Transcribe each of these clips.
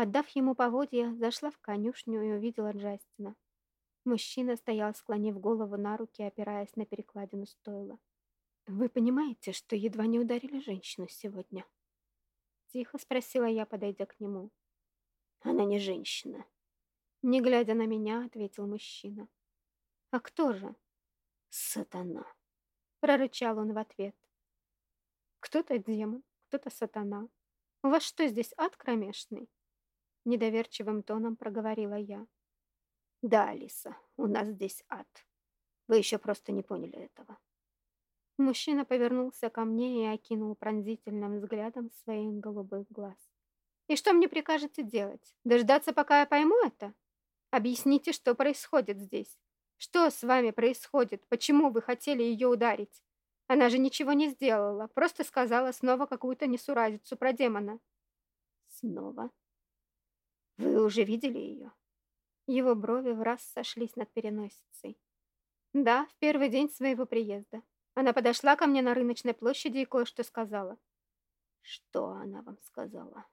Отдав ему поводья, зашла в конюшню и увидела Джастина. Мужчина стоял, склонив голову на руки, опираясь на перекладину стойла. «Вы понимаете, что едва не ударили женщину сегодня?» Тихо спросила я, подойдя к нему. «Она не женщина». Не глядя на меня, ответил мужчина. «А кто же?» «Сатана», — прорычал он в ответ. «Кто-то демон, кто-то сатана. У вас что, здесь ад кромешный?» Недоверчивым тоном проговорила я. «Да, Алиса, у нас здесь ад. Вы еще просто не поняли этого». Мужчина повернулся ко мне и окинул пронзительным взглядом своих голубых глаз. «И что мне прикажете делать? Дождаться, пока я пойму это? Объясните, что происходит здесь. Что с вами происходит? Почему вы хотели ее ударить? Она же ничего не сделала, просто сказала снова какую-то несуразицу про демона». «Снова? Вы уже видели ее?» Его брови в раз сошлись над переносицей. «Да, в первый день своего приезда. Она подошла ко мне на рыночной площади и кое-что сказала. Что она вам сказала?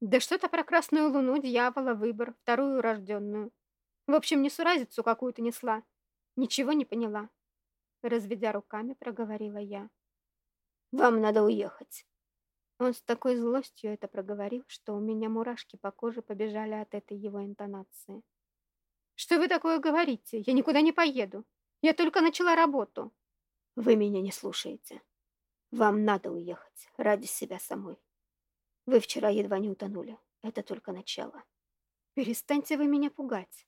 Да что-то про красную луну, дьявола, выбор, вторую рожденную. В общем, несуразицу какую-то несла. Ничего не поняла. Разведя руками, проговорила я. Вам надо уехать. Он с такой злостью это проговорил, что у меня мурашки по коже побежали от этой его интонации. «Что вы такое говорите? Я никуда не поеду. Я только начала работу». Вы меня не слушаете. Вам надо уехать ради себя самой. Вы вчера едва не утонули. Это только начало. Перестаньте вы меня пугать.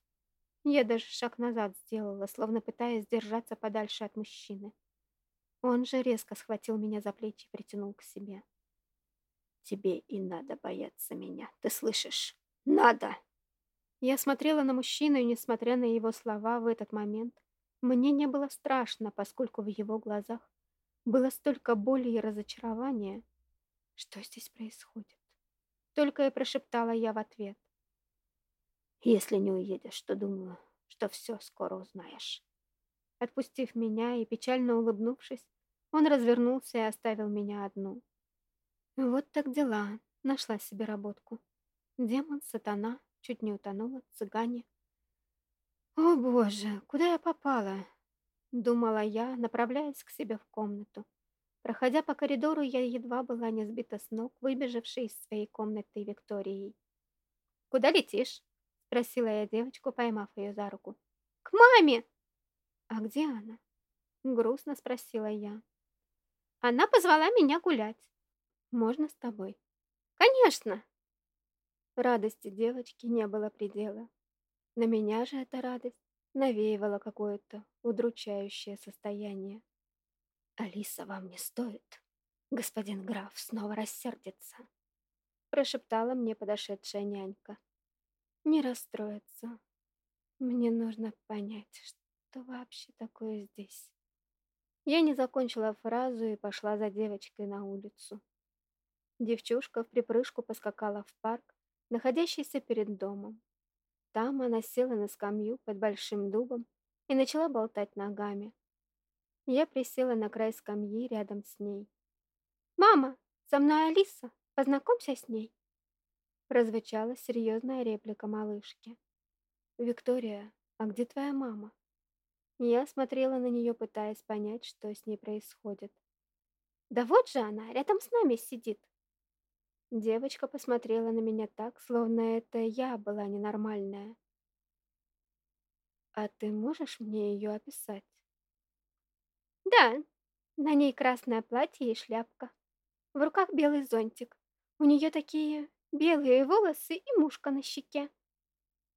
Я даже шаг назад сделала, словно пытаясь держаться подальше от мужчины. Он же резко схватил меня за плечи и притянул к себе. Тебе и надо бояться меня, ты слышишь? Надо! Я смотрела на мужчину, и, несмотря на его слова в этот момент, мне не было страшно, поскольку в его глазах было столько боли и разочарования. Что здесь происходит? Только и прошептала я в ответ. Если не уедешь, то думаю, что все скоро узнаешь. Отпустив меня и печально улыбнувшись, он развернулся и оставил меня одну. Вот так дела. Нашла себе работку. Демон, сатана, чуть не утонула, цыгане. «О боже, куда я попала?» Думала я, направляясь к себе в комнату. Проходя по коридору, я едва была не сбита с ног, выбежавшей из своей комнаты Викторией. «Куда летишь?» — спросила я девочку, поймав ее за руку. «К маме!» «А где она?» — грустно спросила я. «Она позвала меня гулять. Можно с тобой?» «Конечно!» Радости девочки не было предела. На меня же эта радость навеивала какое-то удручающее состояние. «Алиса, вам не стоит. Господин граф снова рассердится», прошептала мне подошедшая нянька. «Не расстроиться. Мне нужно понять, что вообще такое здесь». Я не закончила фразу и пошла за девочкой на улицу. Девчушка в припрыжку поскакала в парк, находящийся перед домом. Там она села на скамью под большим дубом и начала болтать ногами. Я присела на край скамьи рядом с ней. «Мама, со мной Алиса, познакомься с ней!» Прозвучала серьезная реплика малышки. «Виктория, а где твоя мама?» Я смотрела на нее, пытаясь понять, что с ней происходит. «Да вот же она, рядом с нами сидит!» Девочка посмотрела на меня так, словно это я была ненормальная. «А ты можешь мне ее описать?» «Да, на ней красное платье и шляпка. В руках белый зонтик. У нее такие белые волосы и мушка на щеке.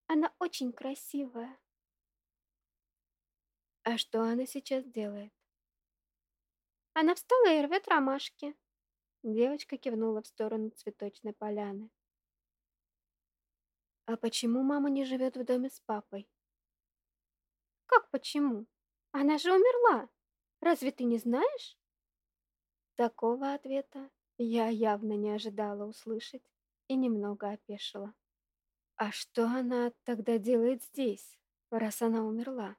Она очень красивая». «А что она сейчас делает?» Она встала и рвет ромашки. Девочка кивнула в сторону цветочной поляны. «А почему мама не живет в доме с папой?» «Как почему? Она же умерла. Разве ты не знаешь?» Такого ответа я явно не ожидала услышать и немного опешила. «А что она тогда делает здесь, раз она умерла?»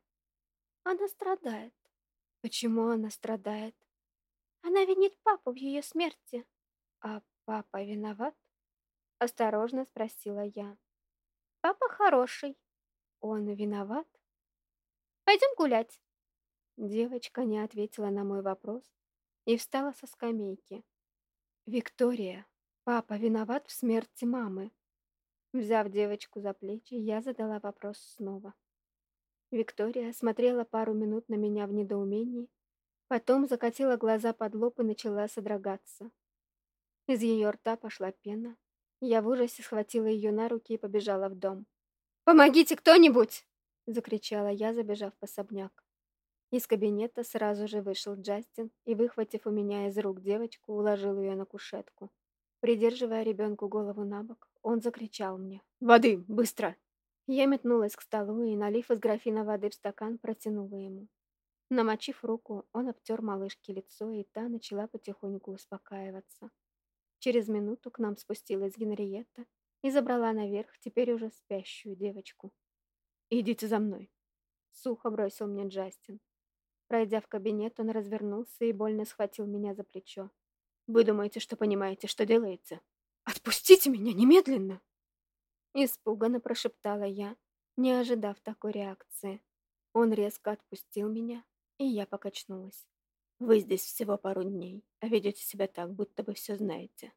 «Она страдает». «Почему она страдает?» Она винит папу в ее смерти. А папа виноват? Осторожно спросила я. Папа хороший. Он виноват? Пойдем гулять. Девочка не ответила на мой вопрос и встала со скамейки. Виктория, папа виноват в смерти мамы. Взяв девочку за плечи, я задала вопрос снова. Виктория смотрела пару минут на меня в недоумении, потом закатила глаза под лоб и начала содрогаться. Из ее рта пошла пена. Я в ужасе схватила ее на руки и побежала в дом. «Помогите кто-нибудь!» — закричала я, забежав в особняк. Из кабинета сразу же вышел Джастин и, выхватив у меня из рук девочку, уложил ее на кушетку. Придерживая ребенку голову на бок, он закричал мне «Воды! Быстро!». Я метнулась к столу и, налив из графина воды в стакан, протянула ему. Намочив руку, он обтер малышке лицо, и та начала потихоньку успокаиваться. Через минуту к нам спустилась Генриетта и забрала наверх теперь уже спящую девочку. «Идите за мной», — сухо бросил мне Джастин. Пройдя в кабинет, он развернулся и больно схватил меня за плечо. «Вы думаете, что понимаете, что делаете? Отпустите меня немедленно!» Испуганно прошептала я, не ожидав такой реакции. Он резко отпустил меня, и я покачнулась. «Вы здесь всего пару дней, а ведете себя так, будто бы все знаете.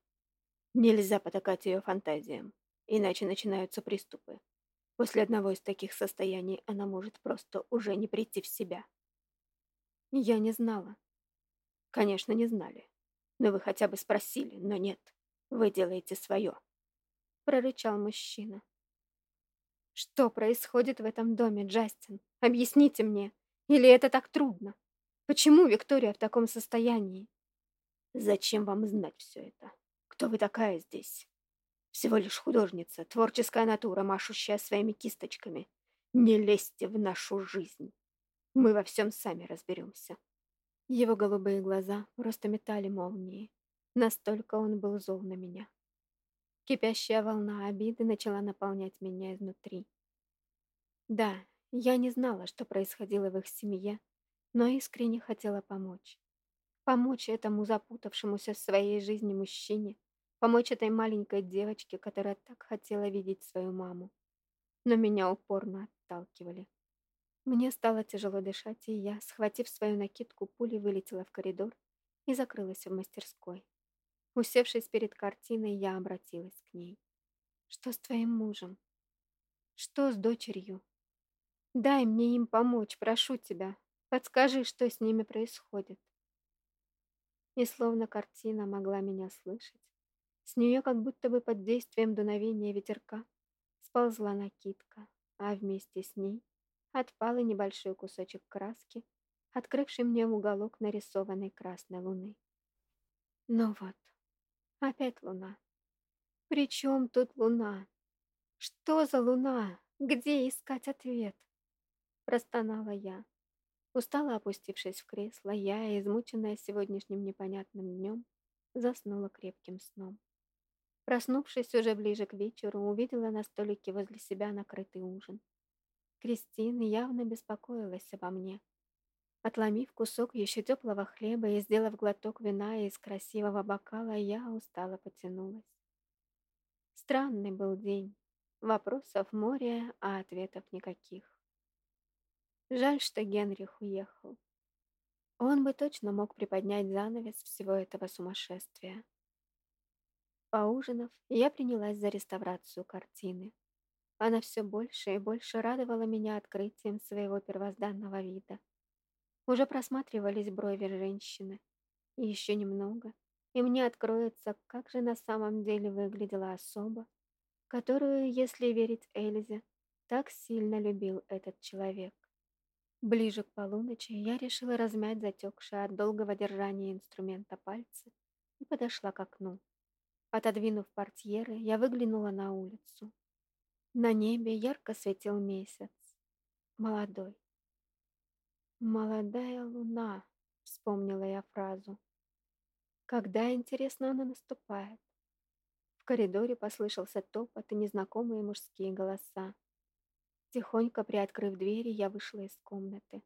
Нельзя потакать ее фантазиям, иначе начинаются приступы. После одного из таких состояний она может просто уже не прийти в себя». Я не знала. Конечно, не знали. Но вы хотя бы спросили, но нет. Вы делаете свое. Прорычал мужчина. Что происходит в этом доме, Джастин? Объясните мне. Или это так трудно? Почему Виктория в таком состоянии? Зачем вам знать все это? Кто вы такая здесь? Всего лишь художница, творческая натура, машущая своими кисточками. Не лезьте в нашу жизнь. Мы во всем сами разберемся. Его голубые глаза просто метали молнии. Настолько он был зол на меня. Кипящая волна обиды начала наполнять меня изнутри. Да, я не знала, что происходило в их семье, но искренне хотела помочь. Помочь этому запутавшемуся в своей жизни мужчине, помочь этой маленькой девочке, которая так хотела видеть свою маму. Но меня упорно отталкивали. Мне стало тяжело дышать, и я, схватив свою накидку, пулей вылетела в коридор и закрылась в мастерской. Усевшись перед картиной, я обратилась к ней. «Что с твоим мужем? Что с дочерью? Дай мне им помочь, прошу тебя. Подскажи, что с ними происходит». И словно картина могла меня слышать, с нее как будто бы под действием дуновения ветерка сползла накидка, а вместе с ней отпал и небольшой кусочек краски, открывший мне уголок нарисованной красной луны. Ну вот, опять луна. При чем тут луна? Что за луна? Где искать ответ? Простонала я. Устало опустившись в кресло, я, измученная сегодняшним непонятным днем, заснула крепким сном. Проснувшись уже ближе к вечеру, увидела на столике возле себя накрытый ужин. Кристина явно беспокоилась обо мне. Отломив кусок еще теплого хлеба и сделав глоток вина из красивого бокала, я устало потянулась. Странный был день. Вопросов море, а ответов никаких. Жаль, что Генрих уехал. Он бы точно мог приподнять занавес всего этого сумасшествия. Поужинав, я принялась за реставрацию картины. Она все больше и больше радовала меня открытием своего первозданного вида. Уже просматривались брови женщины. И еще немного, и мне откроется, как же на самом деле выглядела особа, которую, если верить Эльзе, так сильно любил этот человек. Ближе к полуночи я решила размять затекшие от долгого держания инструмента пальцы и подошла к окну. Отодвинув портьеры, я выглянула на улицу. На небе ярко светил месяц. Молодой. «Молодая луна», — вспомнила я фразу. «Когда, интересно, она наступает?» В коридоре послышался топот и незнакомые мужские голоса. Тихонько приоткрыв двери, я вышла из комнаты.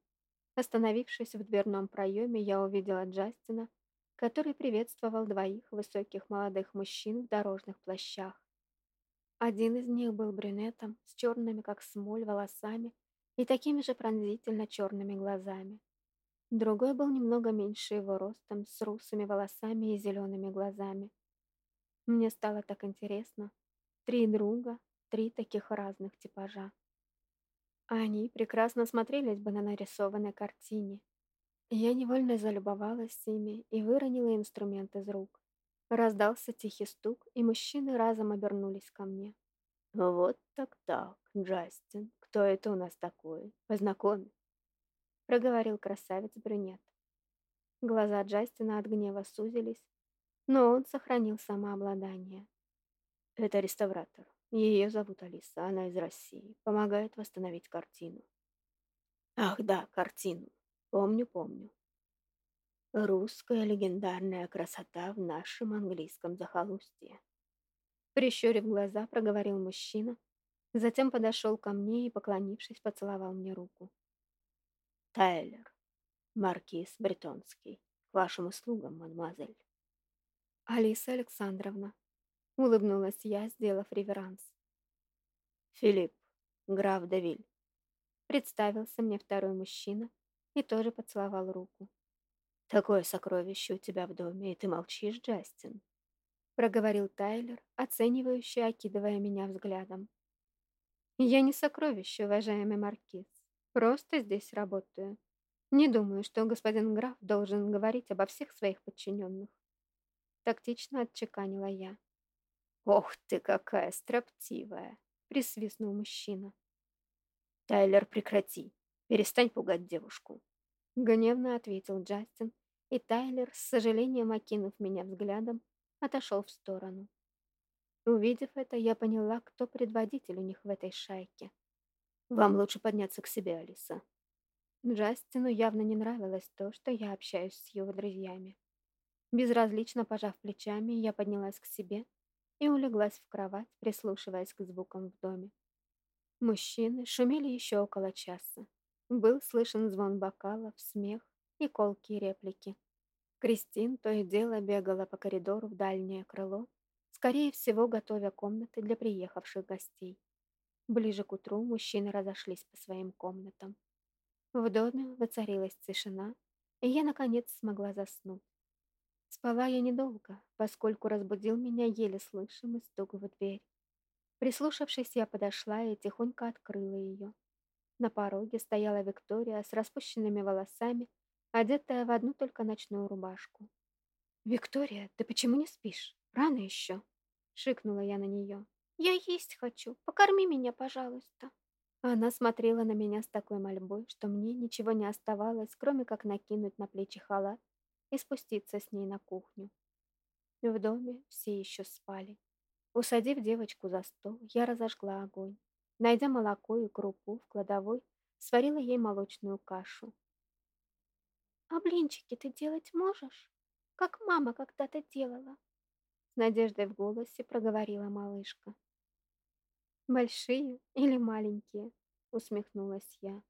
Остановившись в дверном проеме, я увидела Джастина, который приветствовал двоих высоких молодых мужчин в дорожных плащах. Один из них был брюнетом, с черными, как смоль, волосами и такими же пронзительно черными глазами. Другой был немного меньше его ростом, с русыми волосами и зелеными глазами. Мне стало так интересно. Три друга, три таких разных типажа. Они прекрасно смотрелись бы на нарисованной картине. Я невольно залюбовалась ими и выронила инструмент из рук. Раздался тихий стук, и мужчины разом обернулись ко мне. «Вот так-так, Джастин, кто это у нас такой? Познакомь», — проговорил красавец-брюнет. Глаза Джастина от гнева сузились, но он сохранил самообладание. «Это реставратор. Ее зовут Алиса, она из России. Помогает восстановить картину». «Ах да, картину. Помню, помню. Русская легендарная красота в нашем английском захолустье. Прищурив глаза, проговорил мужчина, затем подошел ко мне и, поклонившись, поцеловал мне руку. Тайлер, маркиз Бретонский, к вашим услугам, мадемуазель. Алиса Александровна, улыбнулась я, сделав реверанс. Филипп, граф Давиль. Представился мне второй мужчина и тоже поцеловал руку. Такое сокровище у тебя в доме, и ты молчишь, Джастин проговорил Тайлер, оценивающе окидывая меня взглядом. Я не сокровище, уважаемый маркиз. Просто здесь работаю. Не думаю, что господин граф должен говорить обо всех своих подчиненных. Тактично отчеканила я. Ох ты какая строптивая, присвистнул мужчина. Тайлер, прекрати. Перестань пугать девушку. Гневно ответил Джастин, и Тайлер, с сожалением окинув меня взглядом, отошел в сторону. Увидев это, я поняла, кто предводитель у них в этой шайке. «Вам лучше подняться к себе, Алиса». Джастину явно не нравилось то, что я общаюсь с его друзьями. Безразлично пожав плечами, я поднялась к себе и улеглась в кровать, прислушиваясь к звукам в доме. Мужчины шумели еще около часа. Был слышен звон бокалов, смех и колкие реплики. Кристин то и дело бегала по коридору в дальнее крыло, скорее всего, готовя комнаты для приехавших гостей. Ближе к утру мужчины разошлись по своим комнатам. В доме воцарилась тишина, и я, наконец, смогла заснуть. Спала я недолго, поскольку разбудил меня еле слышимый стук в дверь. Прислушавшись, я подошла и тихонько открыла ее. На пороге стояла Виктория с распущенными волосами одетая в одну только ночную рубашку. «Виктория, ты почему не спишь? Рано еще!» — шикнула я на нее. «Я есть хочу. Покорми меня, пожалуйста». Она смотрела на меня с такой мольбой, что мне ничего не оставалось, кроме как накинуть на плечи халат и спуститься с ней на кухню. В доме все еще спали. Усадив девочку за стол, я разожгла огонь. Найдя молоко и крупу в кладовой, сварила ей молочную кашу. «А блинчики ты делать можешь? Как мама когда-то делала?» С надеждой в голосе проговорила малышка. «Большие или маленькие?» усмехнулась я.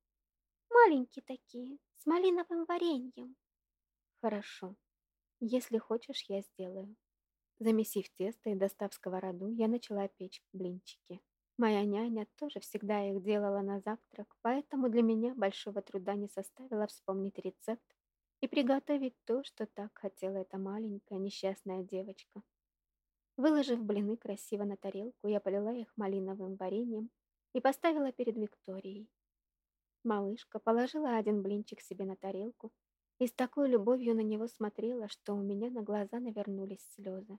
«Маленькие такие, с малиновым вареньем». «Хорошо. Если хочешь, я сделаю». Замесив тесто и достав сковороду, я начала печь блинчики. Моя няня тоже всегда их делала на завтрак, поэтому для меня большого труда не составило вспомнить рецепт и приготовить то, что так хотела эта маленькая несчастная девочка. Выложив блины красиво на тарелку, я полила их малиновым вареньем и поставила перед Викторией. Малышка положила один блинчик себе на тарелку и с такой любовью на него смотрела, что у меня на глаза навернулись слезы.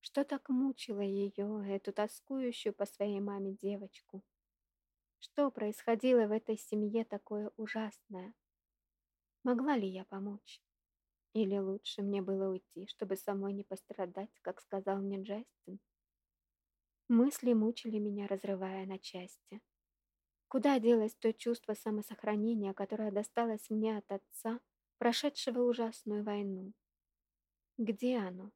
Что так мучило ее, эту тоскующую по своей маме девочку? Что происходило в этой семье такое ужасное? Могла ли я помочь? Или лучше мне было уйти, чтобы самой не пострадать, как сказал мне Джастин? Мысли мучили меня, разрывая на части. Куда делось то чувство самосохранения, которое досталось мне от отца, прошедшего ужасную войну? Где оно?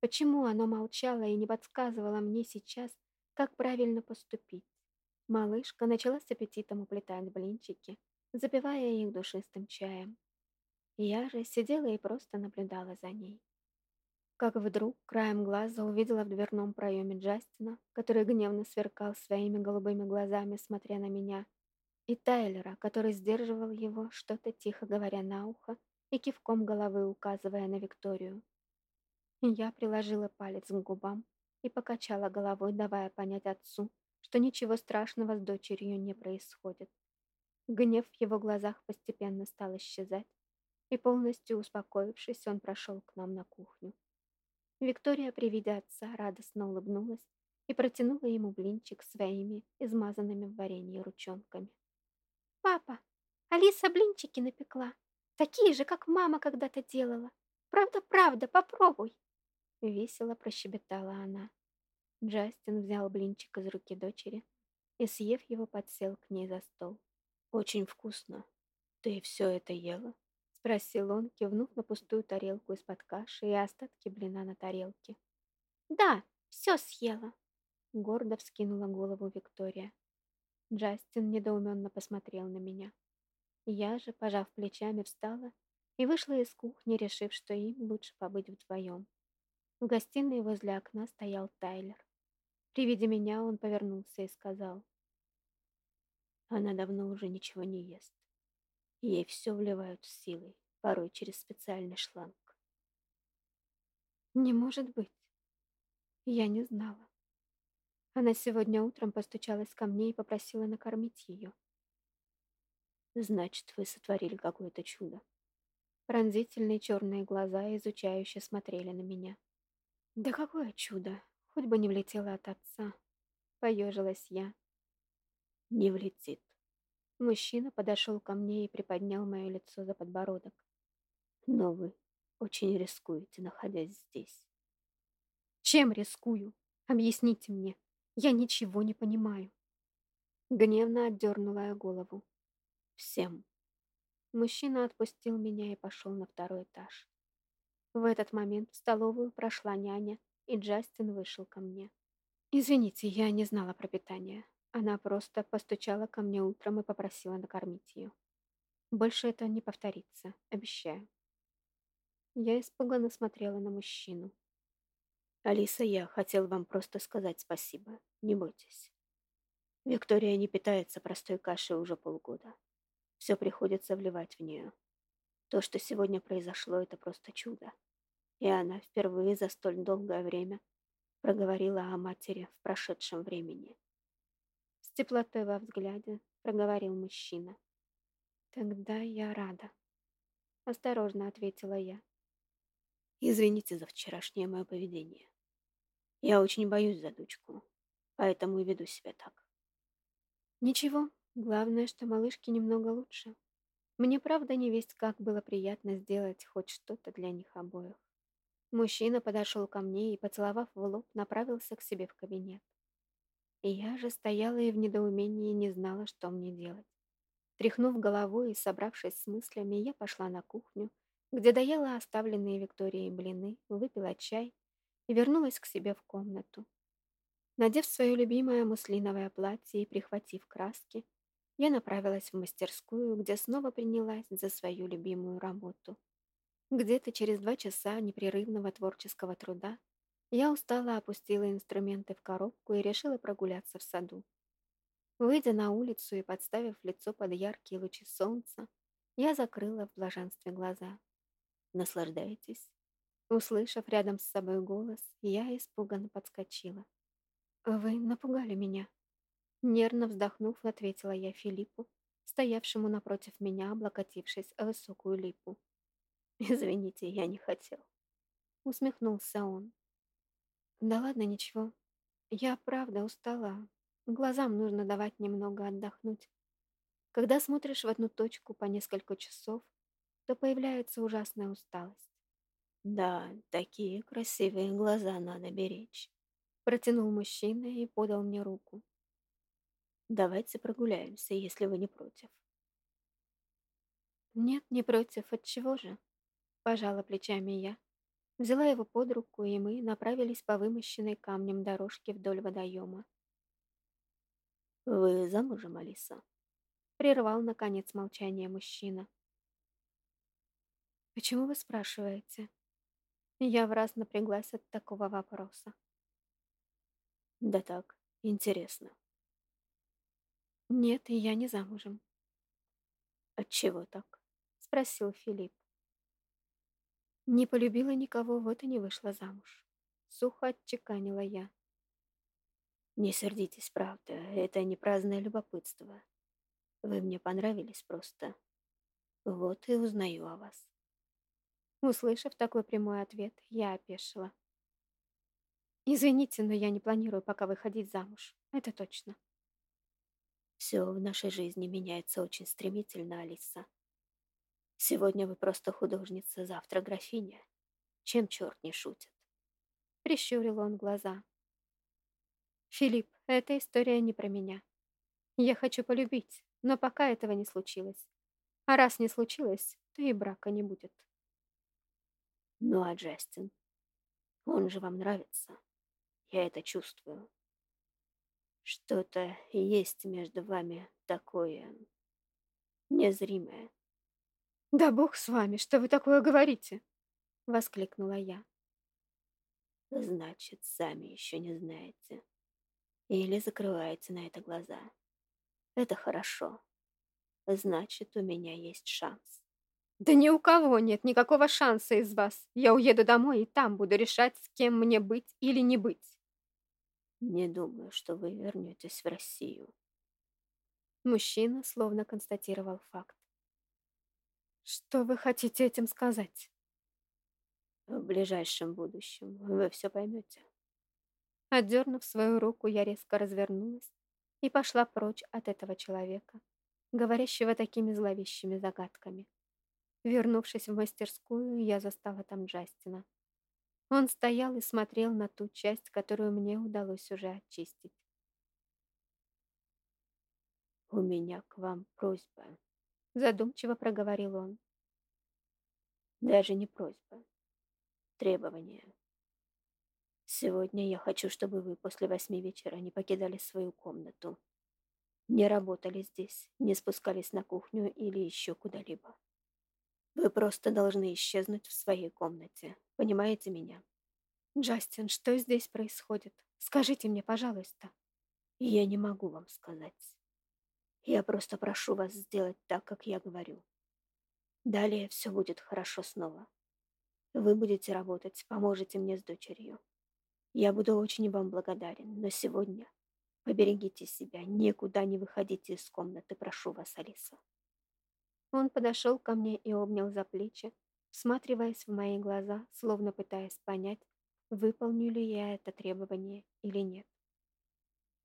Почему оно молчало и не подсказывало мне сейчас, как правильно поступить? Малышка начала с аппетитом уплетать блинчики, запивая их душистым чаем. Я же сидела и просто наблюдала за ней. Как вдруг краем глаза увидела в дверном проеме Джастина, который гневно сверкал своими голубыми глазами, смотря на меня, и Тайлера, который сдерживал его, что-то тихо говоря на ухо и кивком головы указывая на Викторию. Я приложила палец к губам и покачала головой, давая понять отцу, что ничего страшного с дочерью не происходит. Гнев в его глазах постепенно стал исчезать, и полностью успокоившись, он прошел к нам на кухню. Виктория при виде отца радостно улыбнулась и протянула ему блинчик своими измазанными в варенье ручонками. «Папа, Алиса блинчики напекла. Такие же, как мама когда-то делала. Правда-правда, попробуй!» Весело прощебетала она. Джастин взял блинчик из руки дочери и, съев его, подсел к ней за стол. «Очень вкусно. Ты все это ела?» Спросил он, кивнув на пустую тарелку из-под каши и остатки блина на тарелке. «Да, все съела!» Гордо вскинула голову Виктория. Джастин недоуменно посмотрел на меня. Я же, пожав плечами, встала и вышла из кухни, решив, что им лучше побыть вдвоем. В гостиной возле окна стоял Тайлер. При виде меня он повернулся и сказал. Она давно уже ничего не ест. Ей все вливают с силой, порой через специальный шланг. Не может быть. Я не знала. Она сегодня утром постучалась ко мне и попросила накормить ее. Значит, вы сотворили какое-то чудо. Пронзительные черные глаза изучающе смотрели на меня. Да какое чудо! Хоть бы не влетела от отца. Поежилась я. Не влетит. Мужчина подошел ко мне и приподнял мое лицо за подбородок. Но вы очень рискуете, находясь здесь. Чем рискую? Объясните мне. Я ничего не понимаю. Гневно отдернула я голову. Всем. Мужчина отпустил меня и пошел на второй этаж. В этот момент в столовую прошла няня, и Джастин вышел ко мне. Извините, я не знала про питание. Она просто постучала ко мне утром и попросила накормить ее. Больше это не повторится, обещаю. Я испуганно смотрела на мужчину. Алиса, я хотел вам просто сказать спасибо. Не бойтесь. Виктория не питается простой кашей уже полгода. Все приходится вливать в нее. То, что сегодня произошло, это просто чудо. И она впервые за столь долгое время проговорила о матери в прошедшем времени теплотой во взгляде проговорил мужчина. «Тогда я рада», — осторожно ответила я. «Извините за вчерашнее мое поведение. Я очень боюсь за дочку, поэтому и веду себя так». «Ничего, главное, что малышке немного лучше. Мне правда не весть, как было приятно сделать хоть что-то для них обоих». Мужчина подошел ко мне и, поцеловав в лоб, направился к себе в кабинет. И я же стояла и в недоумении не знала, что мне делать. Тряхнув головой и собравшись с мыслями, я пошла на кухню, где доела оставленные Викторией блины, выпила чай и вернулась к себе в комнату. Надев свое любимое муслиновое платье и прихватив краски, я направилась в мастерскую, где снова принялась за свою любимую работу. Где-то через два часа непрерывного творческого труда я устало опустила инструменты в коробку и решила прогуляться в саду. Выйдя на улицу и подставив лицо под яркие лучи солнца, я закрыла в блаженстве глаза. «Наслаждайтесь». Услышав рядом с собой голос, я испуганно подскочила. «Вы напугали меня». Нервно вздохнув, ответила я Филиппу, стоявшему напротив меня, облокотившись о высокую липу. «Извините, я не хотел». Усмехнулся он. Да ладно, ничего. Я правда устала. Глазам нужно давать немного отдохнуть. Когда смотришь в одну точку по несколько часов, то появляется ужасная усталость. Да, такие красивые глаза надо беречь. Протянул мужчина и подал мне руку. Давайте прогуляемся, если вы не против. Нет, не против. От чего же? Пожала плечами я Взяла его под руку, и мы направились по вымощенной камнем дорожке вдоль водоема. «Вы замужем, Алиса?» Прервал, наконец, молчание мужчина. «Почему вы спрашиваете?» Я в раз напряглась от такого вопроса. Да так, интересно. Нет, я не замужем. Отчего так? Спросил Филипп. Не полюбила никого, вот и не вышла замуж. Сухо отчеканила я. Не сердитесь, правда, это не праздное любопытство. Вы мне понравились просто. Вот и узнаю о вас. Услышав такой прямой ответ, я опешила. Извините, но я не планирую пока выходить замуж. Это точно. Все в нашей жизни меняется очень стремительно, Алиса. Сегодня вы просто художница, завтра графиня. Чем черт не шутит? Прищурил он глаза. Филипп, эта история не про меня. Я хочу полюбить, но пока этого не случилось. А раз не случилось, то и брака не будет. Ну а Джастин? Он же вам нравится. Я это чувствую. Что-то есть между вами такое незримое. «Да бог с вами, что вы такое говорите?» — воскликнула я. «Значит, сами еще не знаете. Или закрываете на это глаза. Это хорошо. Значит, у меня есть шанс». «Да ни у кого нет никакого шанса из вас. Я уеду домой и там буду решать, с кем мне быть или не быть». Не думаю, что вы вернетесь в Россию. Мужчина словно констатировал факт. Что вы хотите этим сказать? В ближайшем будущем вы все поймете. Отдернув свою руку, я резко развернулась и пошла прочь от этого человека, говорящего такими зловещими загадками. Вернувшись в мастерскую, я застала там Джастина. Он стоял и смотрел на ту часть, которую мне удалось уже очистить. «У меня к вам просьба», — задумчиво проговорил он. «Даже не просьба. Требование. Сегодня я хочу, чтобы вы после восьми вечера не покидали свою комнату, не работали здесь, не спускались на кухню или еще куда-либо. Вы просто должны исчезнуть в своей комнате. Понимаете меня? Джастин, что здесь происходит? Скажите мне, пожалуйста. Я не могу вам сказать. Я просто прошу вас сделать так, как я говорю. Далее все будет хорошо снова. Вы будете работать, поможете мне с дочерью. Я буду очень вам благодарен, но сегодня поберегите себя, никуда не выходите из комнаты, прошу вас, Алиса. Он подошел ко мне и обнял за плечи, всматриваясь в мои глаза, словно пытаясь понять, выполню ли я это требование или нет.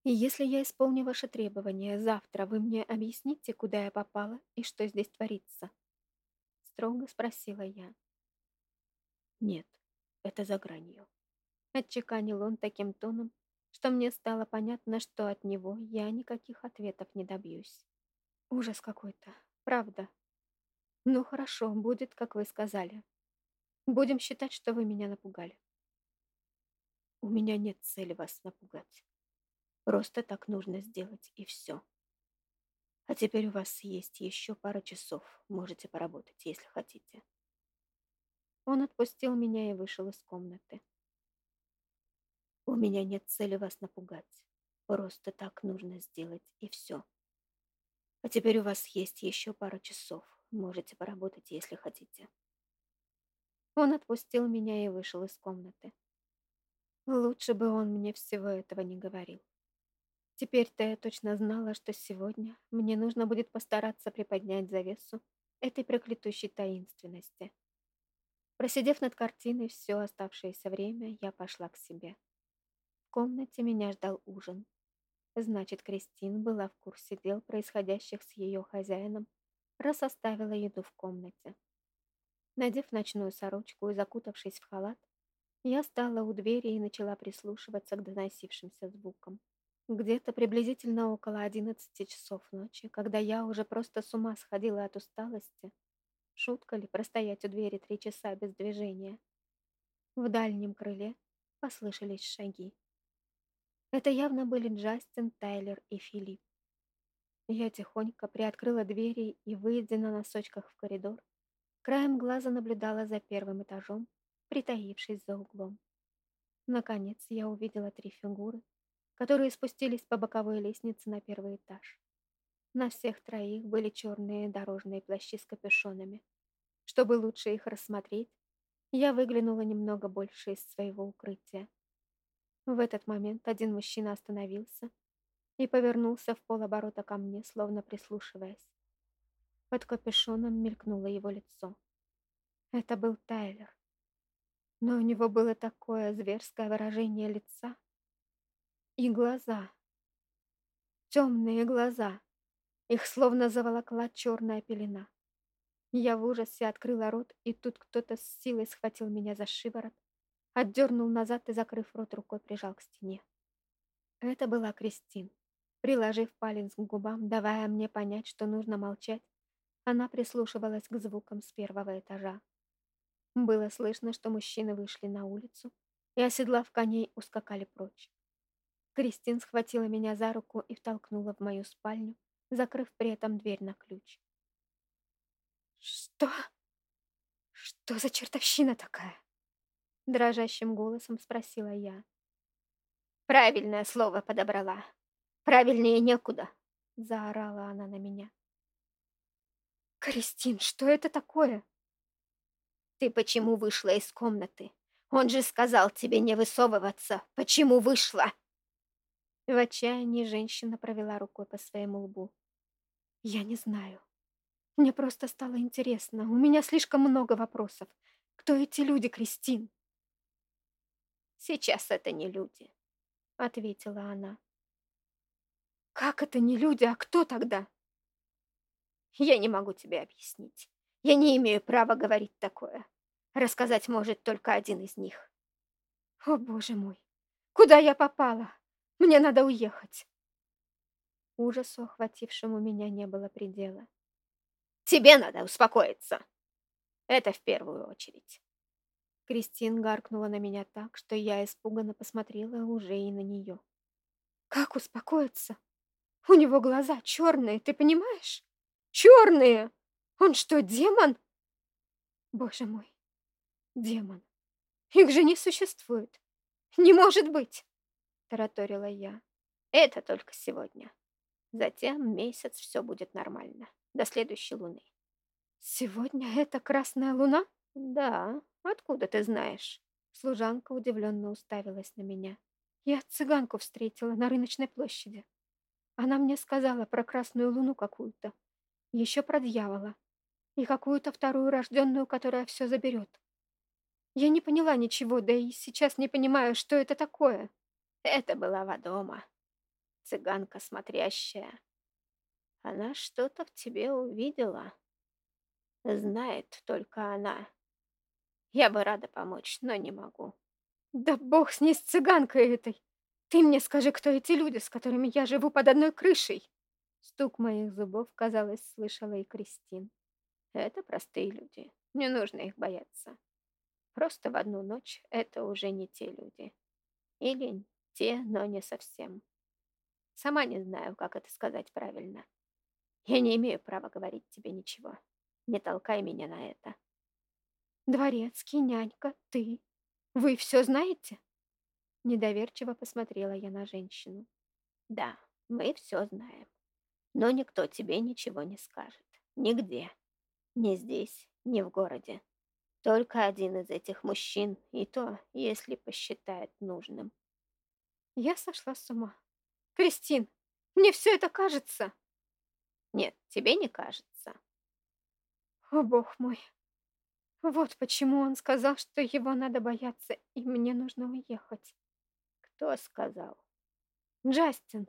И если я исполню ваше требование, завтра вы мне объясните, куда я попала и что здесь творится? Строго спросила я. Нет, это за гранью. Отчеканил он таким тоном, что мне стало понятно, что от него я никаких ответов не добьюсь. Ужас какой-то, правда. Ну хорошо, будет, как вы сказали. Будем считать, что вы меня напугали. У меня нет цели вас напугать. Просто так нужно сделать, и все. А теперь у вас есть еще пара часов. Можете поработать, если хотите. Он отпустил меня и вышел из комнаты. У меня нет цели вас напугать. Просто так нужно сделать, и все. А теперь у вас есть еще пара часов. Можете поработать, если хотите. Он отпустил меня и вышел из комнаты. Лучше бы он мне всего этого не говорил. Теперь-то я точно знала, что сегодня мне нужно будет постараться приподнять завесу этой проклятущей таинственности. Просидев над картиной все оставшееся время, я пошла к себе. В комнате меня ждал ужин. Значит, Кристин была в курсе дел, происходящих с ее хозяином, раз оставила еду в комнате. Надев ночную сорочку и закутавшись в халат, я стала у двери и начала прислушиваться к доносившимся звукам. Где-то приблизительно около одиннадцати часов ночи, когда я уже просто с ума сходила от усталости, шутка ли простоять у двери три часа без движения, в дальнем крыле послышались шаги. Это явно были Джастин, Тайлер и Филипп. Я тихонько приоткрыла двери и, выйдя на носочках в коридор, краем глаза наблюдала за первым этажом, притаившись за углом. Наконец я увидела три фигуры, которые спустились по боковой лестнице на первый этаж. На всех троих были черные дорожные плащи с капюшонами. Чтобы лучше их рассмотреть, я выглянула немного больше из своего укрытия. В этот момент один мужчина остановился и повернулся в полоборота ко мне, словно прислушиваясь. Под капюшоном мелькнуло его лицо. Это был Тайлер. Но у него было такое зверское выражение лица. И глаза. Темные глаза. Их словно заволокла черная пелена. Я в ужасе открыла рот, и тут кто-то с силой схватил меня за шиворот, отдернул назад и, закрыв рот рукой, прижал к стене. Это была Кристин. Приложив палец к губам, давая мне понять, что нужно молчать, она прислушивалась к звукам с первого этажа. Было слышно, что мужчины вышли на улицу и, оседлав коней, ускакали прочь. Кристин схватила меня за руку и втолкнула в мою спальню, закрыв при этом дверь на ключ. «Что? Что за чертовщина такая?» Дрожащим голосом спросила я. «Правильное слово подобрала. Правильнее некуда», — заорала она на меня. «Кристин, что это такое?» Ты почему вышла из комнаты? Он же сказал тебе не высовываться. Почему вышла?» В отчаянии женщина провела рукой по своему лбу. «Я не знаю. Мне просто стало интересно. У меня слишком много вопросов. Кто эти люди, Кристин?» «Сейчас это не люди», — ответила она. «Как это не люди, а кто тогда?» «Я не могу тебе объяснить. Я не имею права говорить такое. Рассказать может только один из них. О, боже мой! Куда я попала? Мне надо уехать. Ужасу, охватившему меня, не было предела. Тебе надо успокоиться. Это в первую очередь. Кристин гаркнула на меня так, что я испуганно посмотрела уже и на нее. Как успокоиться? У него глаза черные, ты понимаешь? Черные! Он что, демон? Боже мой, демон. Их же не существует. Не может быть, тараторила я. Это только сегодня. Затем месяц все будет нормально. До следующей луны. Сегодня это красная луна? Да. Откуда ты знаешь? Служанка удивленно уставилась на меня. Я цыганку встретила на рыночной площади. Она мне сказала про красную луну какую-то. Еще про дьявола. И какую-то вторую рожденную, которая все заберет. Я не поняла ничего, да и сейчас не понимаю, что это такое. Это была Вадома, цыганка смотрящая. Она что-то в тебе увидела. Знает только она. Я бы рада помочь, но не могу. Да бог с ней, с цыганкой этой. Ты мне скажи, кто эти люди, с которыми я живу под одной крышей? Стук моих зубов, казалось, слышала и Кристин. Это простые люди. Не нужно их бояться. Просто в одну ночь это уже не те люди. Или те, но не совсем. Сама не знаю, как это сказать правильно. Я не имею права говорить тебе ничего. Не толкай меня на это. Дворецкий, нянька, ты. Вы все знаете? Недоверчиво посмотрела я на женщину. Да, мы все знаем. Но никто тебе ничего не скажет. Нигде. Ни здесь, ни в городе. Только один из этих мужчин, и то, если посчитает нужным. Я сошла с ума. Кристин, мне все это кажется. Нет, тебе не кажется. О, бог мой. Вот почему он сказал, что его надо бояться, и мне нужно уехать. Кто сказал? Джастин.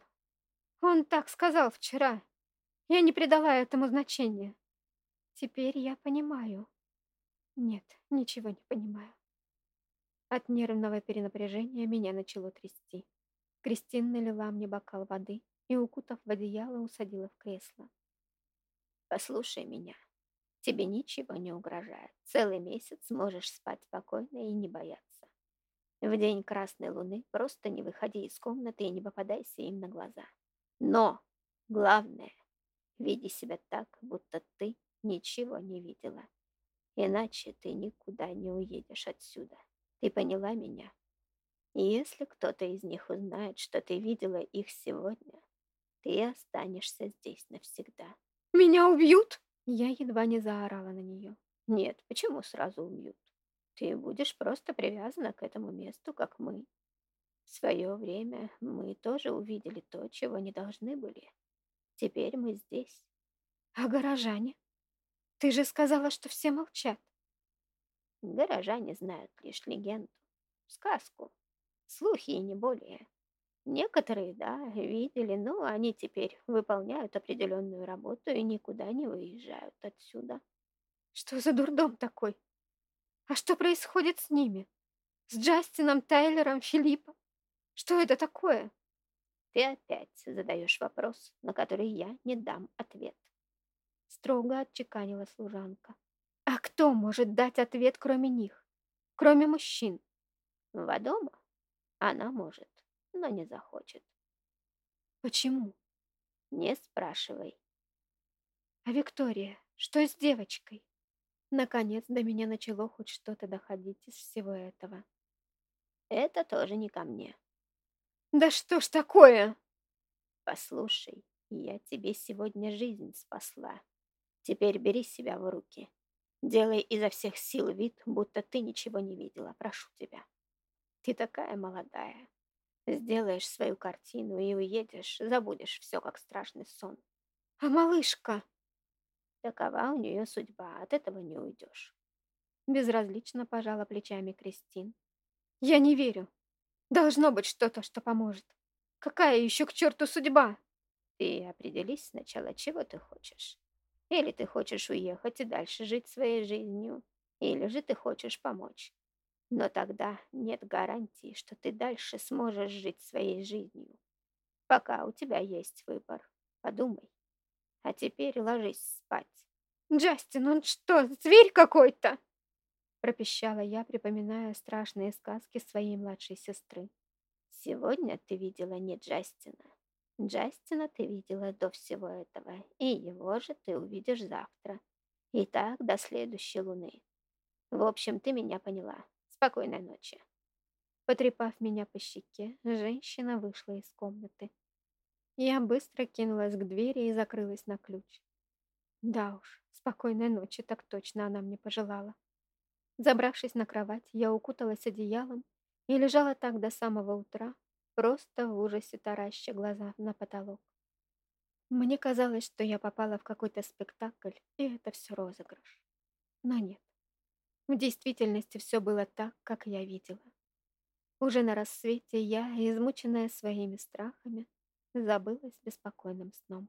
Он так сказал вчера. Я не придала этому значения. Теперь я понимаю. Нет, ничего не понимаю. От нервного перенапряжения меня начало трясти. Кристин налила мне бокал воды и, укутав в одеяло, усадила в кресло. «Послушай меня. Тебе ничего не угрожает. Целый месяц можешь спать спокойно и не бояться. В день Красной Луны просто не выходи из комнаты и не попадайся им на глаза. Но главное, веди себя так, будто ты ничего не видела. Иначе ты никуда не уедешь отсюда. Ты поняла меня? Если кто-то из них узнает, что ты видела их сегодня, ты останешься здесь навсегда. Меня убьют? Я едва не заорала на нее. Нет, почему сразу убьют? Ты будешь просто привязана к этому месту, как мы. В свое время мы тоже увидели то, чего не должны были. Теперь мы здесь. А горожане? Ты же сказала, что все молчат. Горожане знают лишь легенду, сказку, слухи и не более. Некоторые, да, видели, но они теперь выполняют определенную работу и никуда не выезжают отсюда. Что за дурдом такой? А что происходит с ними? С Джастином, Тайлером, Филиппом? Что это такое? Ты опять задаешь вопрос, на который я не дам ответ. Строго отчеканила служанка. А кто может дать ответ, кроме них? Кроме мужчин? Вадома? Она может, но не захочет. Почему? Не спрашивай. А Виктория, что с девочкой? Наконец до меня начало хоть что-то доходить из всего этого. Это тоже не ко мне. Да что ж такое? Послушай, я тебе сегодня жизнь спасла. Теперь бери себя в руки. Делай изо всех сил вид, будто ты ничего не видела. Прошу тебя. Ты такая молодая. Сделаешь свою картину и уедешь, забудешь все, как страшный сон. А малышка? Такова у нее судьба, от этого не уйдешь. Безразлично пожала плечами Кристин. Я не верю. Должно быть что-то, что поможет. Какая еще к черту судьба? Ты определись сначала, чего ты хочешь. Или ты хочешь уехать и дальше жить своей жизнью, или же ты хочешь помочь. Но тогда нет гарантии, что ты дальше сможешь жить своей жизнью. Пока у тебя есть выбор. Подумай. А теперь ложись спать. «Джастин, он что, зверь какой-то?» Пропищала я, припоминая страшные сказки своей младшей сестры. «Сегодня ты видела не Джастина. Джастина ты видела до всего этого, и его же ты увидишь завтра. И так до следующей луны. В общем, ты меня поняла. Спокойной ночи». Потрепав меня по щеке, женщина вышла из комнаты. Я быстро кинулась к двери и закрылась на ключ. Да уж, спокойной ночи так точно она мне пожелала. Забравшись на кровать, я укуталась одеялом и лежала так до самого утра, просто в ужасе тараща глаза на потолок. Мне казалось, что я попала в какой-то спектакль, и это все розыгрыш. Но нет. В действительности все было так, как я видела. Уже на рассвете я, измученная своими страхами, забылась беспокойным сном.